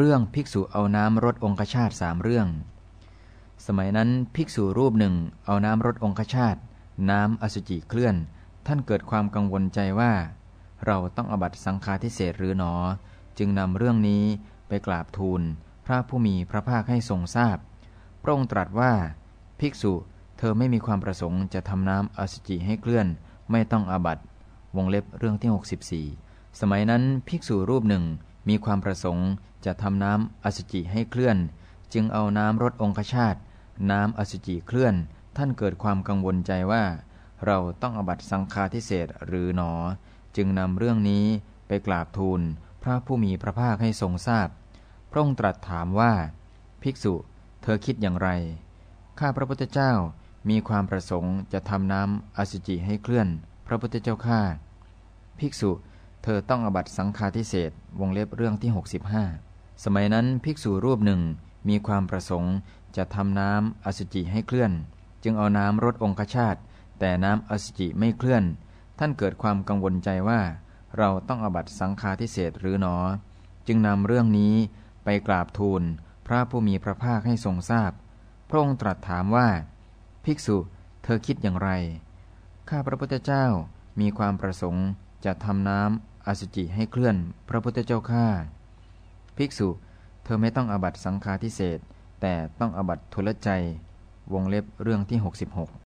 เรื่องภิกษุเอาน้ำรดองคชาตสามเรื่อง สมัยนั้นภิกษุรูปหนึ่งเอาน้ำรดองคชาตน้ำอสุจิเคลื่อน ท่านเกิดความกังวลใจว่า เราต้องอบัตสังฆาทิเศษหรือหนอ จึงนำเรื่องนี้ไปกราบทูล พระผู้มีพระภาคให้ทรงทราบพระองค์ตรัสว่า ภิกษุเธอไม่มีความประสงค์จะทำน้ำอสุจิให้เคลื่อน ไม่ต้องอาบัตวงเล็บเรื่องที่ 64 สมัยนั้นภิกษุรูปหนึ่ง มีความประสงค์จะทำน้ำอสุจิให้เคลื่อน จึงเอาน้ำรดองคชาตน้ำอสุจิเคลื่อน ท่านเกิดความกังวลใจว่า เราต้องอบัตสังฆาทิเศษหรือหนอ จึงนำเรื่องนี้ไปกราบทูล พระผู้มีพระภาคให้ทรงทราบ พระองค์ตรัสถามว่า ภิกษุ เธอคิดอย่างไร ข้าพระพุทธเจ้ามีความประสงค์จะทำน้ำอสุจิให้เคลื่อน พระพุทธเจ้าข้าภิกษุ เธอต้องอบัตสังฆาทิเศษวงเล็บเรื่องที่ 65 สมัยนั้นภิกษุรูปหนึ่งมีความประสงค์จะทำน้ำอสุจิให้เคลื่อน จึงเอาน้ำรดองคชาตแต่น้ำอสุจิไม่เคลื่อน ท่านเกิดความกังวลใจว่า เราต้องอบัตสังฆาทิเศษหรือหนอ จึงนำเรื่องนี้ไปกราบทูลพระผู้มีพระภาคให้ทรงทราบพระองค์ตรัสถามว่า ภิกษุเธอคิดอย่างไร ข้าพระพุทธเจ้ามีความประสงค์จะทำน้ำ อสุจิให้เคลื่อนพระพุทธเจ้าข้าภิกษุ เธอไม่ต้องอบัตสังฆาทิเศษแต่ต้องอบัตทุลใจ วงเล็บเรื่องที่ 66